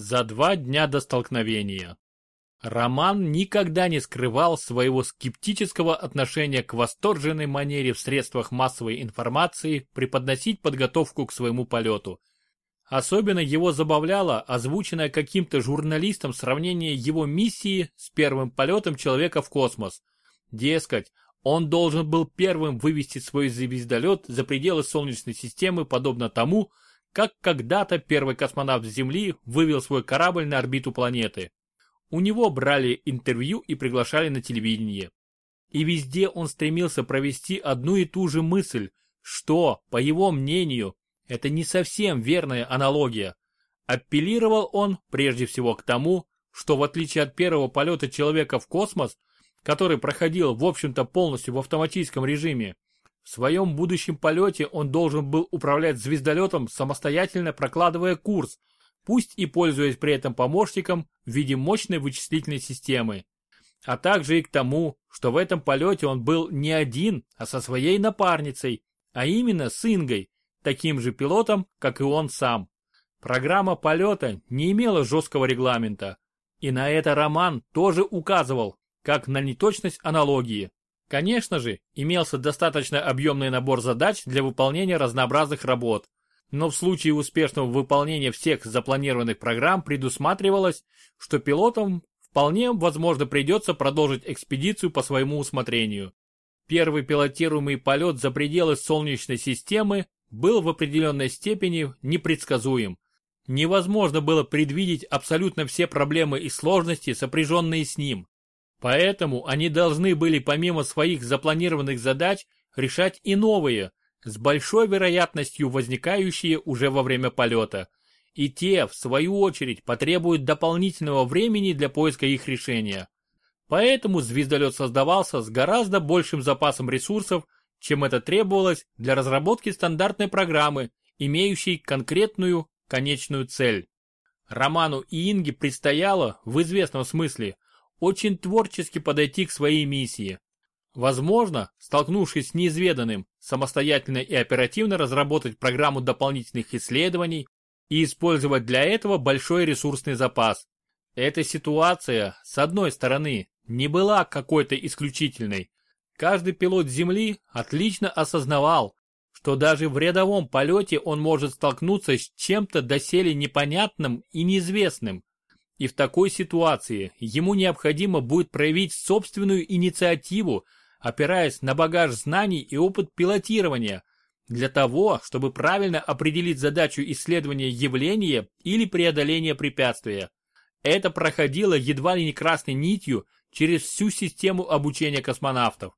За два дня до столкновения. Роман никогда не скрывал своего скептического отношения к восторженной манере в средствах массовой информации преподносить подготовку к своему полету. Особенно его забавляло озвученное каким-то журналистом сравнение его миссии с первым полетом человека в космос. Дескать, он должен был первым вывести свой звездолет за пределы Солнечной системы, подобно тому, как когда-то первый космонавт Земли вывел свой корабль на орбиту планеты. У него брали интервью и приглашали на телевидение. И везде он стремился провести одну и ту же мысль, что, по его мнению, это не совсем верная аналогия. Апеллировал он прежде всего к тому, что в отличие от первого полета человека в космос, который проходил в общем-то полностью в автоматическом режиме, в своем будущем полете он должен был управлять звездолетом, самостоятельно прокладывая курс, пусть и пользуясь при этом помощником в виде мощной вычислительной системы. А также и к тому, что в этом полете он был не один, а со своей напарницей, а именно с Ингой, таким же пилотом, как и он сам. Программа полета не имела жесткого регламента, и на это Роман тоже указывал, как на неточность аналогии. Конечно же, имелся достаточно объемный набор задач для выполнения разнообразных работ, но в случае успешного выполнения всех запланированных программ предусматривалось, что пилотам вполне возможно придется продолжить экспедицию по своему усмотрению. Первый пилотируемый полет за пределы Солнечной системы был в определенной степени непредсказуем. Невозможно было предвидеть абсолютно все проблемы и сложности, сопряженные с ним. Поэтому они должны были помимо своих запланированных задач решать и новые, с большой вероятностью возникающие уже во время полета. И те, в свою очередь, потребуют дополнительного времени для поиска их решения. Поэтому звездолет создавался с гораздо большим запасом ресурсов, чем это требовалось для разработки стандартной программы, имеющей конкретную конечную цель. Роману и Инге предстояло, в известном смысле, очень творчески подойти к своей миссии. Возможно, столкнувшись с неизведанным, самостоятельно и оперативно разработать программу дополнительных исследований и использовать для этого большой ресурсный запас. Эта ситуация, с одной стороны, не была какой-то исключительной. Каждый пилот Земли отлично осознавал, что даже в рядовом полете он может столкнуться с чем-то доселе непонятным и неизвестным, и в такой ситуации ему необходимо будет проявить собственную инициативу, опираясь на багаж знаний и опыт пилотирования, для того, чтобы правильно определить задачу исследования явления или преодоления препятствия. Это проходило едва ли не красной нитью через всю систему обучения космонавтов.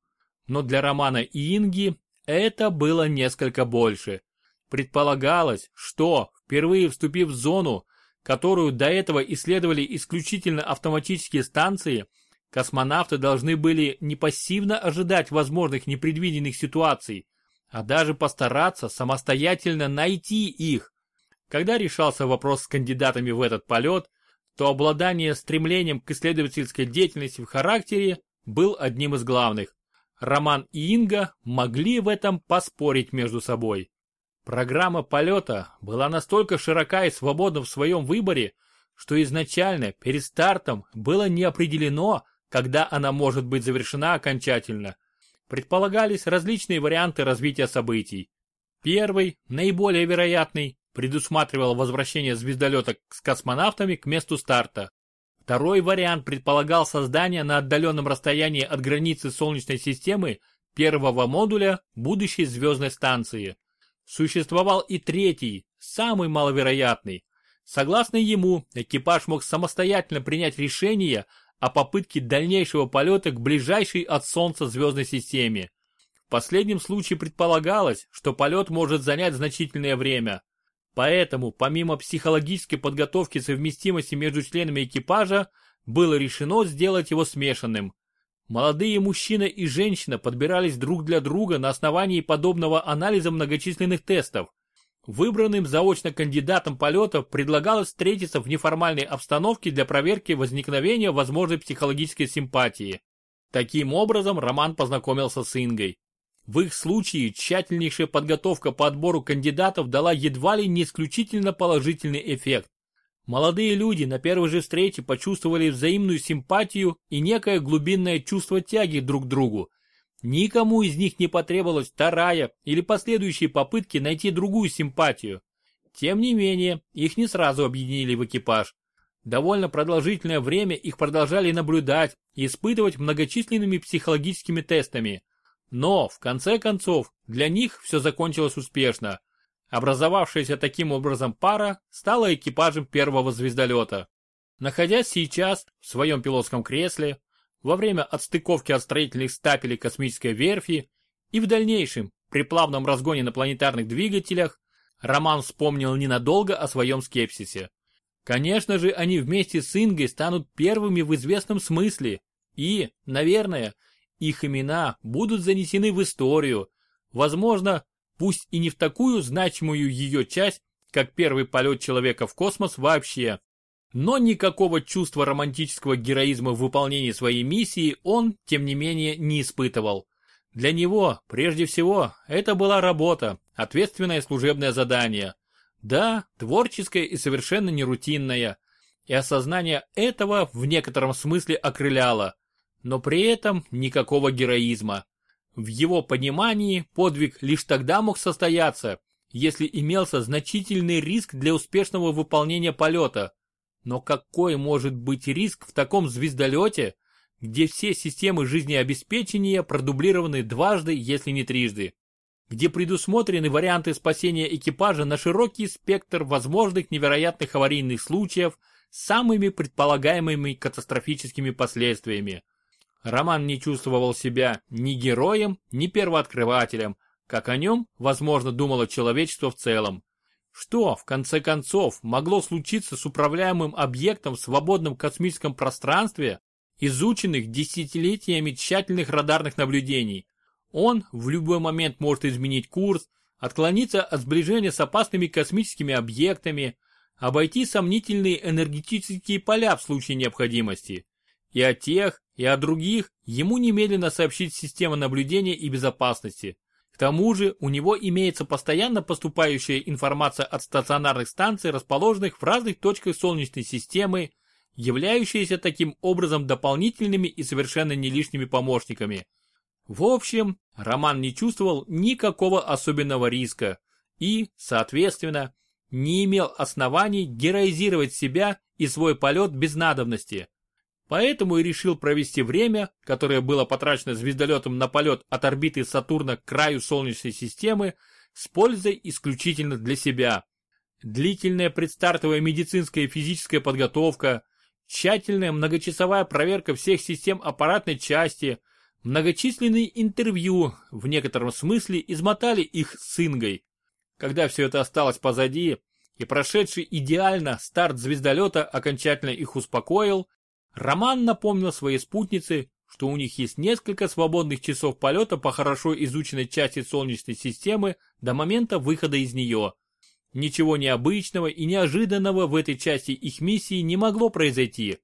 Но для Романа и Инги это было несколько больше. Предполагалось, что, впервые вступив в зону, которую до этого исследовали исключительно автоматические станции, космонавты должны были не пассивно ожидать возможных непредвиденных ситуаций, а даже постараться самостоятельно найти их. Когда решался вопрос с кандидатами в этот полет, то обладание стремлением к исследовательской деятельности в характере был одним из главных. Роман и Инга могли в этом поспорить между собой. Программа полета была настолько широка и свободна в своем выборе, что изначально перед стартом было не определено, когда она может быть завершена окончательно. Предполагались различные варианты развития событий. Первый, наиболее вероятный, предусматривал возвращение звездолета с космонавтами к месту старта. Второй вариант предполагал создание на отдаленном расстоянии от границы Солнечной системы первого модуля будущей звездной станции. Существовал и третий, самый маловероятный. Согласно ему, экипаж мог самостоятельно принять решение о попытке дальнейшего полета к ближайшей от Солнца звездной системе. В последнем случае предполагалось, что полет может занять значительное время. Поэтому, помимо психологической подготовки совместимости между членами экипажа, было решено сделать его смешанным. Молодые мужчина и женщина подбирались друг для друга на основании подобного анализа многочисленных тестов. Выбранным заочно кандидатам полетов предлагалось встретиться в неформальной обстановке для проверки возникновения возможной психологической симпатии. Таким образом, Роман познакомился с Ингой. В их случае тщательнейшая подготовка по отбору кандидатов дала едва ли не исключительно положительный эффект. Молодые люди на первой же встрече почувствовали взаимную симпатию и некое глубинное чувство тяги друг к другу. Никому из них не потребовалась вторая или последующие попытки найти другую симпатию. Тем не менее, их не сразу объединили в экипаж. Довольно продолжительное время их продолжали наблюдать и испытывать многочисленными психологическими тестами. Но, в конце концов, для них все закончилось успешно. Образовавшаяся таким образом пара стала экипажем первого звездолета. Находясь сейчас в своем пилотском кресле, во время отстыковки от строительных стапелей космической верфи и в дальнейшем при плавном разгоне на планетарных двигателях, Роман вспомнил ненадолго о своем скепсисе. Конечно же, они вместе с Ингой станут первыми в известном смысле, и, наверное, их имена будут занесены в историю, возможно, пусть и не в такую значимую ее часть, как первый полет человека в космос вообще. Но никакого чувства романтического героизма в выполнении своей миссии он, тем не менее, не испытывал. Для него, прежде всего, это была работа, ответственное служебное задание. Да, творческое и совершенно нерутинное. И осознание этого в некотором смысле окрыляло. Но при этом никакого героизма. В его понимании подвиг лишь тогда мог состояться, если имелся значительный риск для успешного выполнения полета. Но какой может быть риск в таком звездолете, где все системы жизнеобеспечения продублированы дважды, если не трижды? Где предусмотрены варианты спасения экипажа на широкий спектр возможных невероятных аварийных случаев с самыми предполагаемыми катастрофическими последствиями. Роман не чувствовал себя ни героем, ни первооткрывателем, как о нем, возможно, думало человечество в целом. Что, в конце концов, могло случиться с управляемым объектом в свободном космическом пространстве, изученных десятилетиями тщательных радарных наблюдений? Он в любой момент может изменить курс, отклониться от сближения с опасными космическими объектами, обойти сомнительные энергетические поля в случае необходимости. И о тех, и о других ему немедленно сообщить система наблюдения и безопасности. К тому же у него имеется постоянно поступающая информация от стационарных станций, расположенных в разных точках Солнечной системы, являющиеся таким образом дополнительными и совершенно не лишними помощниками. В общем, Роман не чувствовал никакого особенного риска и, соответственно, не имел оснований героизировать себя и свой полет без надобности. Поэтому и решил провести время, которое было потрачено звездолетом на полет от орбиты Сатурна к краю Солнечной системы, с пользой исключительно для себя. Длительная предстартовая медицинская и физическая подготовка, тщательная многочасовая проверка всех систем аппаратной части, многочисленные интервью в некотором смысле измотали их с Ингой. Когда все это осталось позади, и прошедший идеально старт звездолета окончательно их успокоил, Роман напомнил своей спутнице, что у них есть несколько свободных часов полета по хорошо изученной части Солнечной системы до момента выхода из нее. Ничего необычного и неожиданного в этой части их миссии не могло произойти.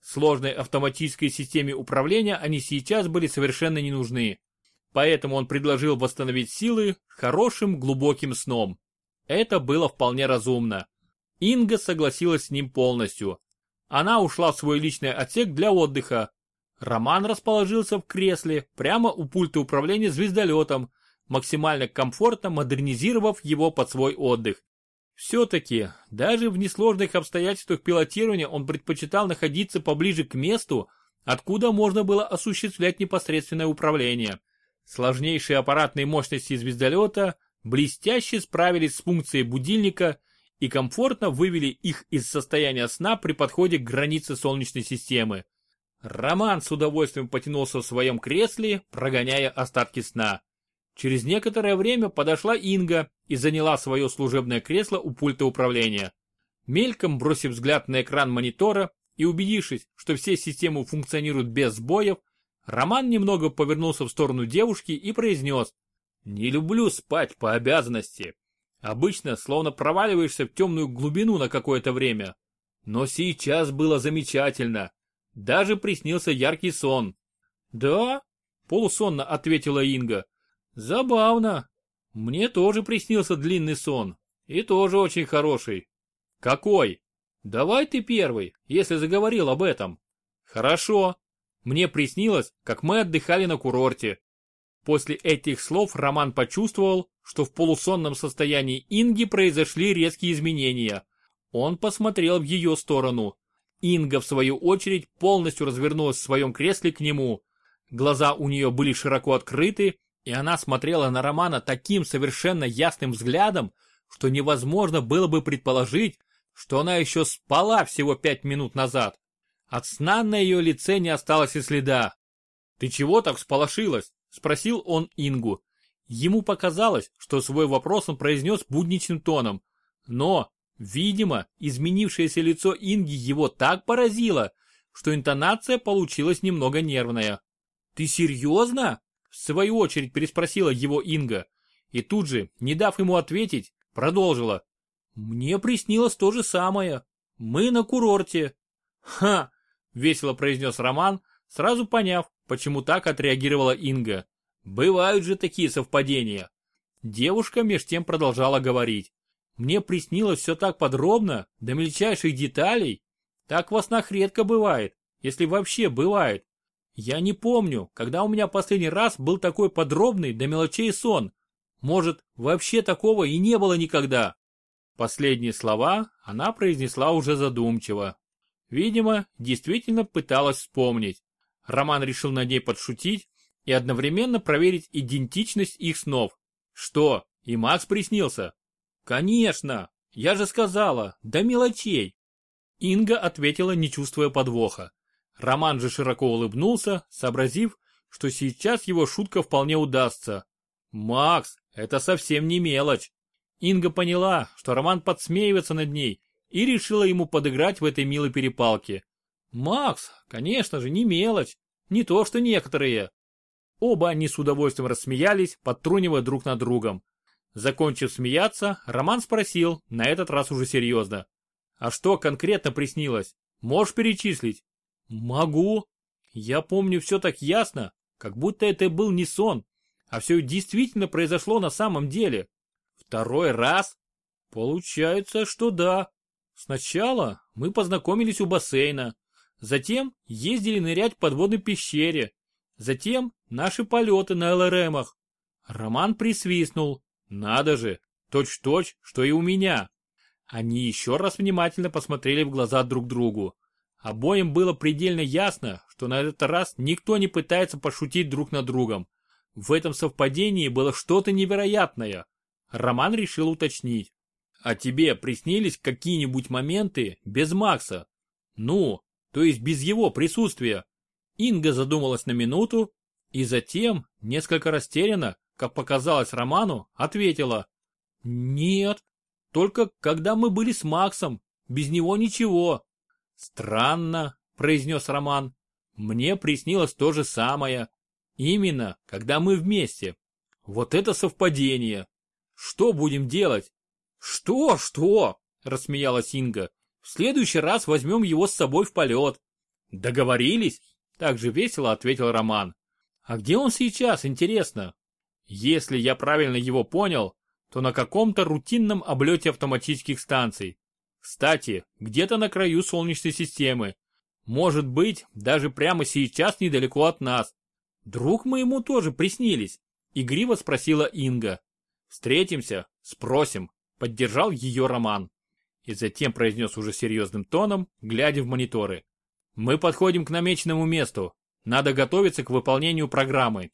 Сложной автоматической системе управления они сейчас были совершенно не нужны. Поэтому он предложил восстановить силы хорошим глубоким сном. Это было вполне разумно. Инга согласилась с ним полностью. Она ушла в свой личный отсек для отдыха. Роман расположился в кресле прямо у пульта управления звездолетом, максимально комфортно модернизировав его под свой отдых. Все-таки, даже в несложных обстоятельствах пилотирования он предпочитал находиться поближе к месту, откуда можно было осуществлять непосредственное управление. Сложнейшие аппаратные мощности звездолета блестяще справились с функцией будильника и комфортно вывели их из состояния сна при подходе к границе Солнечной системы. Роман с удовольствием потянулся в своем кресле, прогоняя остатки сна. Через некоторое время подошла Инга и заняла свое служебное кресло у пульта управления. Мельком бросив взгляд на экран монитора и убедившись, что все системы функционируют без сбоев, Роман немного повернулся в сторону девушки и произнес «Не люблю спать по обязанности. Обычно словно проваливаешься в темную глубину на какое-то время. Но сейчас было замечательно. Даже приснился яркий сон. «Да?» – полусонно ответила Инга. «Забавно. Мне тоже приснился длинный сон. И тоже очень хороший». «Какой?» Давай ты первый, если заговорил об этом. Хорошо. Мне приснилось, как мы отдыхали на курорте. После этих слов Роман почувствовал, что в полусонном состоянии Инги произошли резкие изменения. Он посмотрел в ее сторону. Инга, в свою очередь, полностью развернулась в своем кресле к нему. Глаза у нее были широко открыты, и она смотрела на Романа таким совершенно ясным взглядом, что невозможно было бы предположить, что она еще спала всего пять минут назад. От сна на ее лице не осталось и следа. «Ты чего так всполошилась?» – спросил он Ингу. Ему показалось, что свой вопрос он произнес будничным тоном. Но, видимо, изменившееся лицо Инги его так поразило, что интонация получилась немного нервная. «Ты серьезно?» – в свою очередь переспросила его Инга. И тут же, не дав ему ответить, продолжила. «Мне приснилось то же самое. Мы на курорте». «Ха!» – весело произнес Роман, сразу поняв, почему так отреагировала Инга. «Бывают же такие совпадения». Девушка меж тем продолжала говорить. «Мне приснилось все так подробно, до мельчайших деталей. Так во снах редко бывает, если вообще бывает. Я не помню, когда у меня последний раз был такой подробный до мелочей сон. Может, вообще такого и не было никогда. Последние слова она произнесла уже задумчиво. Видимо, действительно пыталась вспомнить. Роман решил над ней подшутить и одновременно проверить идентичность их снов. Что, и Макс приснился? Конечно, я же сказала, до мелочей. Инга ответила, не чувствуя подвоха. Роман же широко улыбнулся, сообразив, что сейчас его шутка вполне удастся. «Макс, это совсем не мелочь. Инга поняла, что Роман подсмеивается над ней и решила ему подыграть в этой милой перепалке. Макс, конечно же, не мелочь, не то что некоторые. Оба они с удовольствием рассмеялись, подтрунивая друг над другом. Закончив смеяться, Роман спросил, на этот раз уже серьезно. «А что конкретно приснилось? Можешь перечислить?» «Могу. Я помню все так ясно, как будто это был не сон, а все действительно произошло на самом деле. Второй раз? Получается, что да. Сначала мы познакомились у бассейна, затем ездили нырять в подводной пещере, затем наши полеты на ЛРМах. Роман присвистнул. Надо же, точь-точь, что и у меня. Они еще раз внимательно посмотрели в глаза друг другу. Обоим было предельно ясно, что на этот раз никто не пытается пошутить друг над другом. В этом совпадении было что-то невероятное. Роман решил уточнить. А тебе приснились какие-нибудь моменты без Макса? Ну, то есть без его присутствия? Инга задумалась на минуту и затем, несколько растерянно, как показалось Роману, ответила. Нет, только когда мы были с Максом, без него ничего. Странно, произнес Роман. Мне приснилось то же самое. Именно, когда мы вместе. Вот это совпадение. Что будем делать? Что, что? Рассмеялась Инга. В следующий раз возьмем его с собой в полет. Договорились? Так же весело ответил Роман. А где он сейчас, интересно? Если я правильно его понял, то на каком-то рутинном облете автоматических станций. Кстати, где-то на краю Солнечной системы. Может быть, даже прямо сейчас недалеко от нас. Друг моему тоже приснились. Игриво спросила Инга. Встретимся, спросим, поддержал ее Роман. И затем произнес уже серьезным тоном, глядя в мониторы. Мы подходим к намеченному месту. Надо готовиться к выполнению программы.